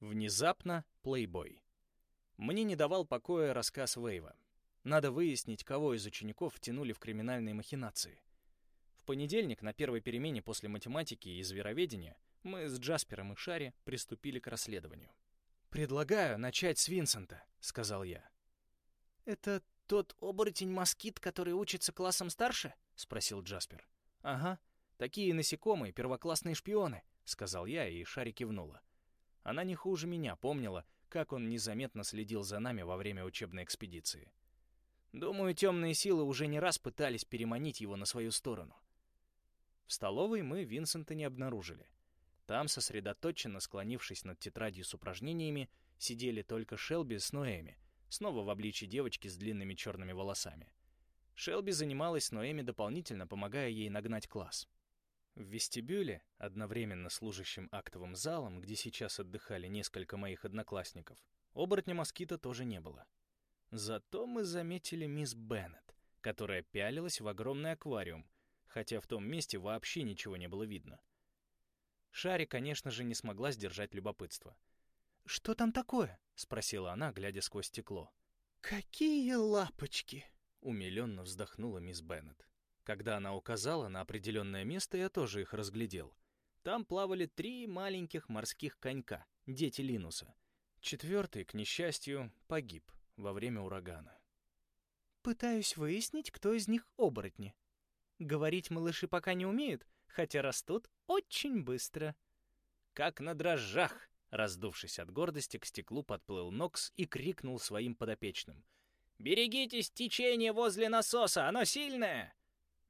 Внезапно плейбой. Мне не давал покоя рассказ Вейва. Надо выяснить, кого из учеников втянули в криминальные махинации. В понедельник на первой перемене после математики и звероведения мы с Джаспером и Шари приступили к расследованию. «Предлагаю начать с Винсента», — сказал я. «Это тот оборотень-москит, который учится классом старше?» — спросил Джаспер. «Ага, такие насекомые, первоклассные шпионы», — сказал я, и Шари кивнула. Она не хуже меня помнила, как он незаметно следил за нами во время учебной экспедиции. Думаю, темные силы уже не раз пытались переманить его на свою сторону. В столовой мы Винсента не обнаружили. Там, сосредоточенно склонившись над тетрадью с упражнениями, сидели только Шелби с Ноэми, снова в обличии девочки с длинными черными волосами. Шелби занималась Ноэми дополнительно, помогая ей нагнать класс. В вестибюле, одновременно служащим актовым залом, где сейчас отдыхали несколько моих одноклассников, оборотня москита тоже не было. Зато мы заметили мисс Беннет, которая пялилась в огромный аквариум, хотя в том месте вообще ничего не было видно. Шари, конечно же, не смогла сдержать любопытство. «Что там такое?» — спросила она, глядя сквозь стекло. «Какие лапочки!» — умиленно вздохнула мисс Беннет. Когда она указала на определенное место, я тоже их разглядел. Там плавали три маленьких морских конька, дети Линуса. Четвертый, к несчастью, погиб во время урагана. «Пытаюсь выяснить, кто из них оборотни. Говорить малыши пока не умеют, хотя растут очень быстро». «Как на дрожжах!» Раздувшись от гордости, к стеклу подплыл Нокс и крикнул своим подопечным. «Берегитесь течения возле насоса, оно сильное!»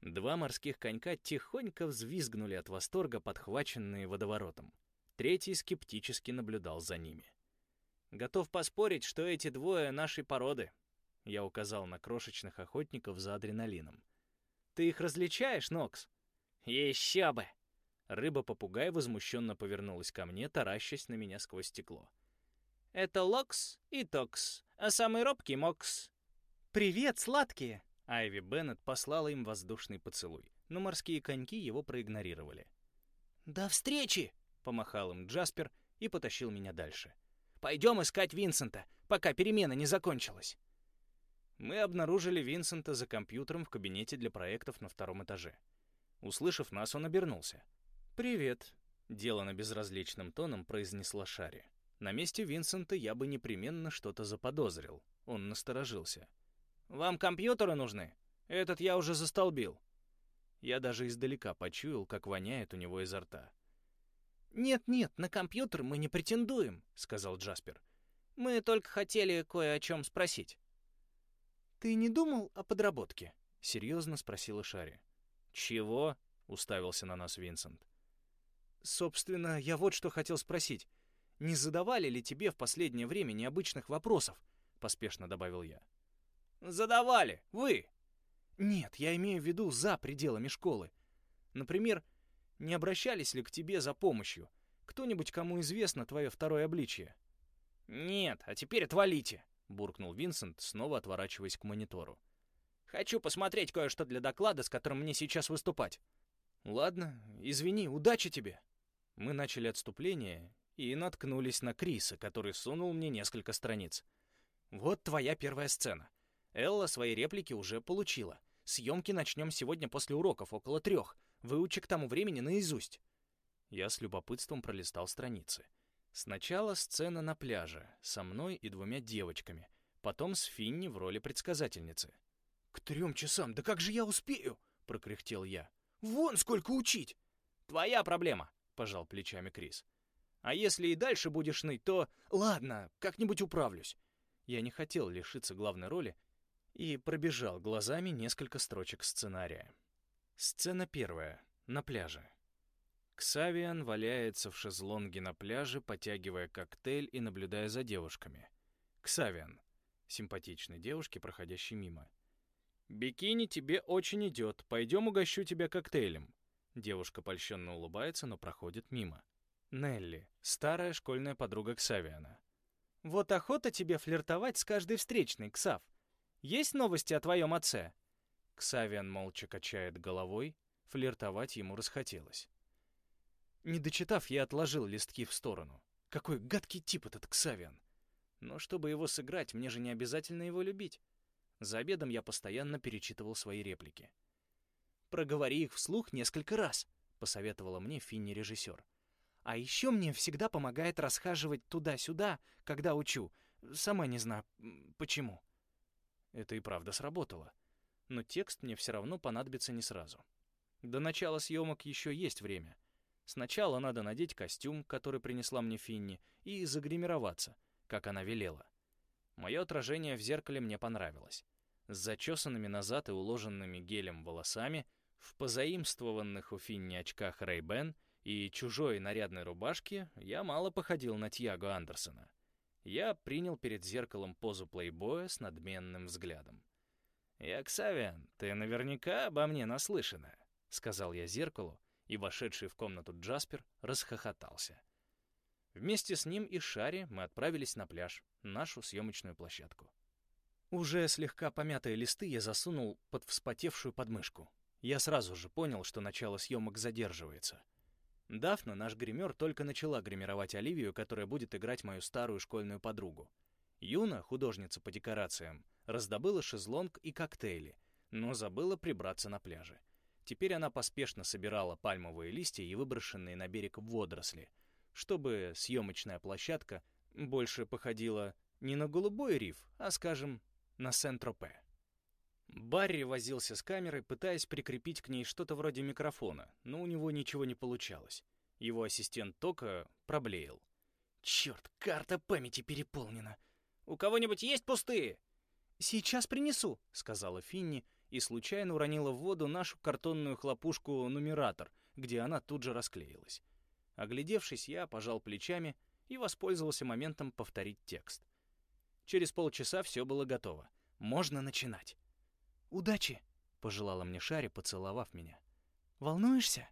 Два морских конька тихонько взвизгнули от восторга, подхваченные водоворотом. Третий скептически наблюдал за ними. «Готов поспорить, что эти двое нашей породы», — я указал на крошечных охотников за адреналином. «Ты их различаешь, Нокс?» «Еще бы!» Рыба-попугай возмущенно повернулась ко мне, таращась на меня сквозь стекло. «Это Локс и Токс, а самый робкий Мокс». «Привет, сладкие!» Айви Беннет послала им воздушный поцелуй, но морские коньки его проигнорировали. «До встречи!» — помахал им Джаспер и потащил меня дальше. «Пойдем искать Винсента, пока перемена не закончилась!» Мы обнаружили Винсента за компьютером в кабинете для проектов на втором этаже. Услышав нас, он обернулся. «Привет», — делано безразличным тоном произнесла Шари. На месте Винсента я бы непременно что-то заподозрил. Он насторожился. «Вам компьютеры нужны? Этот я уже застолбил». Я даже издалека почуял, как воняет у него изо рта. «Нет-нет, на компьютер мы не претендуем», — сказал Джаспер. «Мы только хотели кое о чем спросить». «Ты не думал о подработке?» — серьезно спросила Шари. «Чего?» — уставился на нас Винсент. «Собственно, я вот что хотел спросить. Не задавали ли тебе в последнее время необычных вопросов?» — поспешно добавил я. Задавали. Вы. Нет, я имею в виду за пределами школы. Например, не обращались ли к тебе за помощью? Кто-нибудь, кому известно твое второе обличие? Нет, а теперь отвалите, буркнул Винсент, снова отворачиваясь к монитору. Хочу посмотреть кое-что для доклада, с которым мне сейчас выступать. Ладно, извини, удачи тебе. Мы начали отступление и наткнулись на Криса, который сунул мне несколько страниц. Вот твоя первая сцена. Элла свои реплики уже получила. Съемки начнем сегодня после уроков, около трех. Выучи к тому времени наизусть. Я с любопытством пролистал страницы. Сначала сцена на пляже, со мной и двумя девочками. Потом с Финни в роли предсказательницы. «К трем часам, да как же я успею?» — прокряхтел я. «Вон сколько учить!» «Твоя проблема!» — пожал плечами Крис. «А если и дальше будешь ныть, то... Ладно, как-нибудь управлюсь». Я не хотел лишиться главной роли и пробежал глазами несколько строчек сценария. Сцена первая. На пляже. Ксавиан валяется в шезлонге на пляже, потягивая коктейль и наблюдая за девушками. Ксавиан. Симпатичной девушке, проходящей мимо. «Бикини тебе очень идет. Пойдем угощу тебя коктейлем». Девушка польщенно улыбается, но проходит мимо. Нелли. Старая школьная подруга Ксавиана. «Вот охота тебе флиртовать с каждой встречной, Ксав. Есть новости о твоем отце?» Ксавиан молча качает головой, флиртовать ему расхотелось. Не дочитав, я отложил листки в сторону. Какой гадкий тип этот Ксавиан. Но чтобы его сыграть, мне же не обязательно его любить. За обедом я постоянно перечитывал свои реплики. «Проговори их вслух несколько раз», — посоветовала мне Финни-режиссер. «А еще мне всегда помогает расхаживать туда-сюда, когда учу. Сама не знаю, почему». Это и правда сработало. Но текст мне все равно понадобится не сразу. До начала съемок еще есть время. Сначала надо надеть костюм, который принесла мне Финни, и загримироваться, как она велела. Мое отражение в зеркале мне понравилось. С зачесанными назад и уложенными гелем волосами, в позаимствованных у Финни очках Ray-Ban и чужой нарядной рубашке я мало походил на Тьяго Андерсона. Я принял перед зеркалом позу плейбоя с надменным взглядом. «Яксавиан, ты наверняка обо мне наслышана», — сказал я зеркалу, и вошедший в комнату Джаспер расхохотался. Вместе с ним и Шари мы отправились на пляж, нашу съемочную площадку. Уже слегка помятые листы я засунул под вспотевшую подмышку. Я сразу же понял, что начало съемок задерживается. Дафна, наш гример, только начала гримировать Оливию, которая будет играть мою старую школьную подругу. Юна, художница по декорациям, раздобыла шезлонг и коктейли, но забыла прибраться на пляже. Теперь она поспешно собирала пальмовые листья и выброшенные на берег водоросли, чтобы съемочная площадка больше походила не на голубой риф, а, скажем, на Сент-Тропе. Барри возился с камерой, пытаясь прикрепить к ней что-то вроде микрофона, но у него ничего не получалось. Его ассистент Тока проблеял. «Черт, карта памяти переполнена. У кого-нибудь есть пустые?» «Сейчас принесу», — сказала Финни и случайно уронила в воду нашу картонную хлопушку-нумератор, где она тут же расклеилась. Оглядевшись, я пожал плечами и воспользовался моментом повторить текст. Через полчаса все было готово. Можно начинать. «Удачи!» — пожелала мне Шари, поцеловав меня. «Волнуешься?»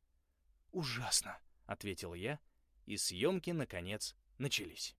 «Ужасно!» — ответил я, и съемки, наконец, начались.